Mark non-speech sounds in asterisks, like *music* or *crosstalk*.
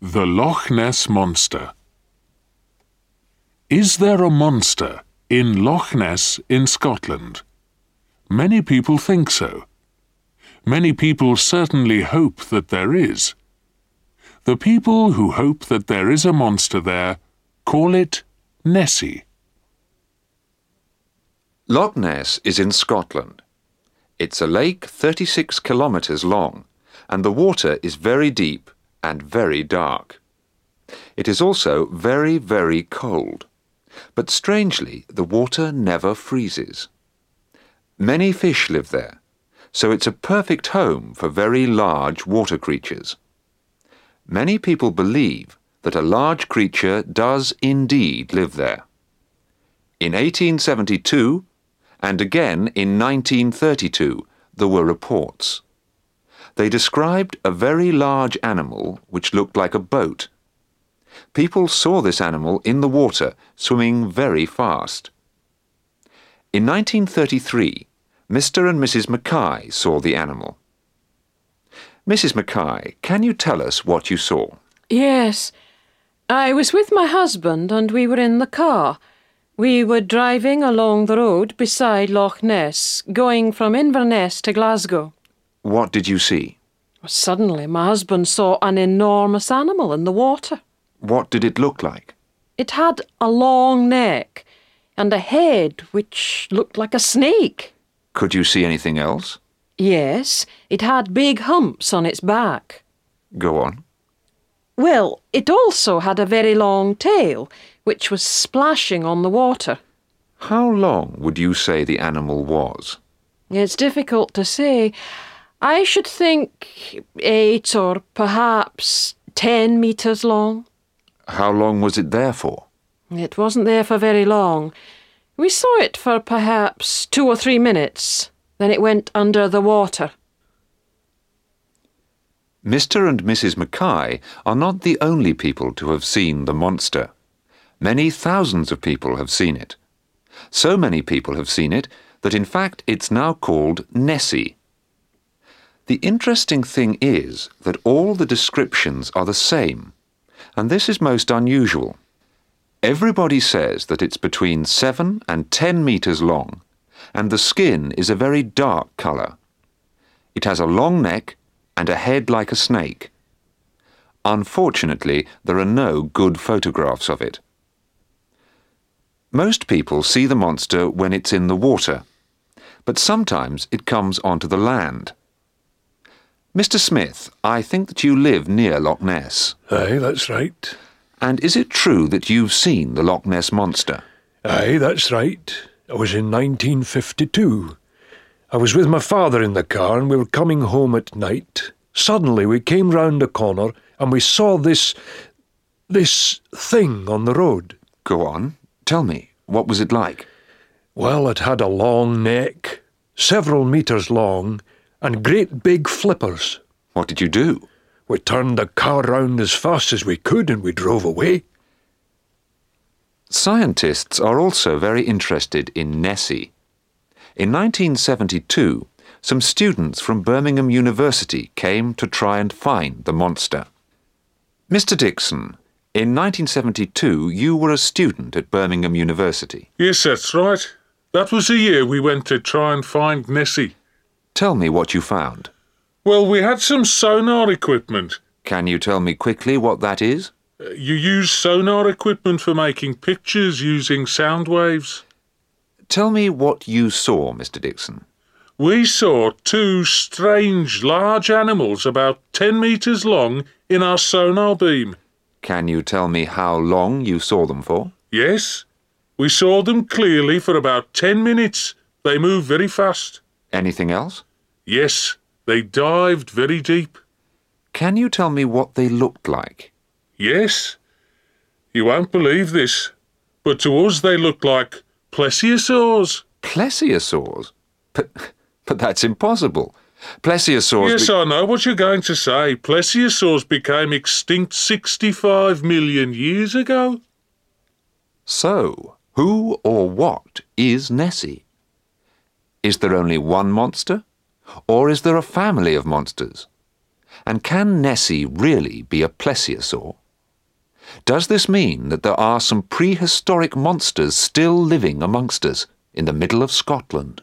The Loch Ness Monster. Is there a monster in Loch Ness in Scotland? Many people think so. Many people certainly hope that there is. The people who hope that there is a monster there call it Nessie. Loch Ness is in Scotland. It's a lake 36 kilometres long, and the water is very deep and very dark. It is also very, very cold. But strangely, the water never freezes. Many fish live there, so it's a perfect home for very large water creatures. Many people believe that a large creature does indeed live there. In 1872, and again in 1932, there were reports. They described a very large animal which looked like a boat. People saw this animal in the water, swimming very fast. In 1933, Mr. and Mrs. Mackay saw the animal. Mrs. Mackay, can you tell us what you saw? Yes. I was with my husband and we were in the car. We were driving along the road beside Loch Ness, going from Inverness to Glasgow. What did you see? Suddenly, my husband saw an enormous animal in the water. What did it look like? It had a long neck and a head which looked like a snake. Could you see anything else? Yes, it had big humps on its back. Go on. Well, it also had a very long tail, which was splashing on the water. How long would you say the animal was? It's difficult to say. I should think eight or perhaps ten metres long. How long was it there for? It wasn't there for very long. We saw it for perhaps two or three minutes. Then it went under the water. Mr. and Mrs. Mackay are not the only people to have seen the monster. Many thousands of people have seen it. So many people have seen it that in fact it's now called Nessie. The interesting thing is that all the descriptions are the same, and this is most unusual. Everybody says that it's between 7 and 10 metres long, and the skin is a very dark colour. It has a long neck and a head like a snake. Unfortunately, there are no good photographs of it. Most people see the monster when it's in the water, but sometimes it comes onto the land. Mr. Smith, I think that you live near Loch Ness. Aye, that's right. And is it true that you've seen the Loch Ness Monster? Aye, that's right. It was in 1952. I was with my father in the car and we were coming home at night. Suddenly we came round a corner and we saw this. this thing on the road. Go on. Tell me, what was it like? Well, it had a long neck, several metres long, and great big flippers. What did you do? We turned the car round as fast as we could and we drove away. Scientists are also very interested in Nessie. In 1972, some students from Birmingham University came to try and find the monster. Mr. Dixon, in 1972 you were a student at Birmingham University. Yes, that's right. That was the year we went to try and find Nessie. Tell me what you found. Well, we had some sonar equipment. Can you tell me quickly what that is? Uh, You use sonar equipment for making pictures using sound waves. Tell me what you saw, Mr. Dixon. We saw two strange large animals about 10 metres long in our sonar beam. Can you tell me how long you saw them for? Yes, we saw them clearly for about 10 minutes. They moved very fast. Anything else? Yes, they dived very deep. Can you tell me what they looked like? Yes. You won't believe this, but to us they looked like plesiosaurs. Plesiosaurs? But, *laughs* but that's impossible. Plesiosaurs. Yes, I know what you're going to say. Plesiosaurs became extinct 65 million years ago. So, who or what is Nessie? Is there only one monster? Or is there a family of monsters? And can Nessie really be a plesiosaur? Does this mean that there are some prehistoric monsters still living amongst us in the middle of Scotland?